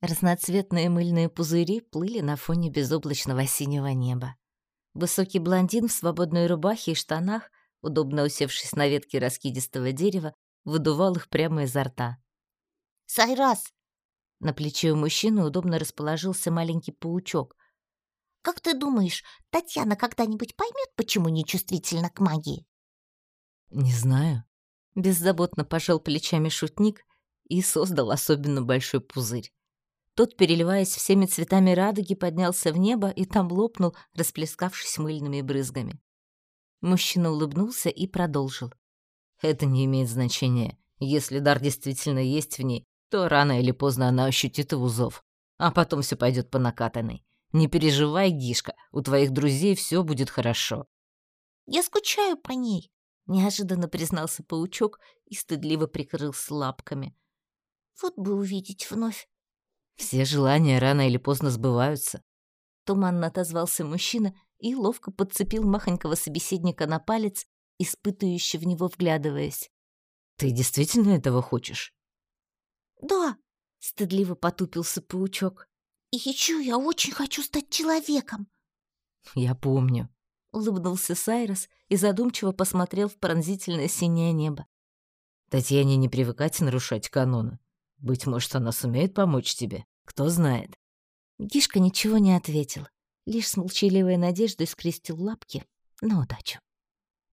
Разноцветные мыльные пузыри плыли на фоне безоблачного синего неба. Высокий блондин в свободной рубахе и штанах, удобно усевшись на ветке раскидистого дерева, выдувал их прямо изо рта. «Сайрас!» На плече у мужчины удобно расположился маленький паучок. «Как ты думаешь, Татьяна когда-нибудь поймет, почему нечувствительна к магии?» «Не знаю». Беззаботно пожал плечами шутник и создал особенно большой пузырь. Тот, переливаясь всеми цветами радуги, поднялся в небо и там лопнул, расплескавшись мыльными брызгами. Мужчина улыбнулся и продолжил. «Это не имеет значения. Если дар действительно есть в ней, то рано или поздно она ощутит его зов. А потом все пойдет по накатанной. Не переживай, Гишка, у твоих друзей все будет хорошо». «Я скучаю по ней», — неожиданно признался паучок и стыдливо прикрылся лапками. «Вот бы увидеть вновь». Все желания рано или поздно сбываются. Туманно отозвался мужчина и ловко подцепил махонького собеседника на палец, испытывающе в него вглядываясь. «Ты действительно этого хочешь?» «Да», — стыдливо потупился паучок. «И еще я очень хочу стать человеком». «Я помню», — улыбнулся Сайрос и задумчиво посмотрел в пронзительное синее небо. «Татьяне не привыкать нарушать каноны. Быть может, она сумеет помочь тебе. Кто знает. Гишка ничего не ответил, лишь с молчаливой надеждой скрестил лапки на удачу.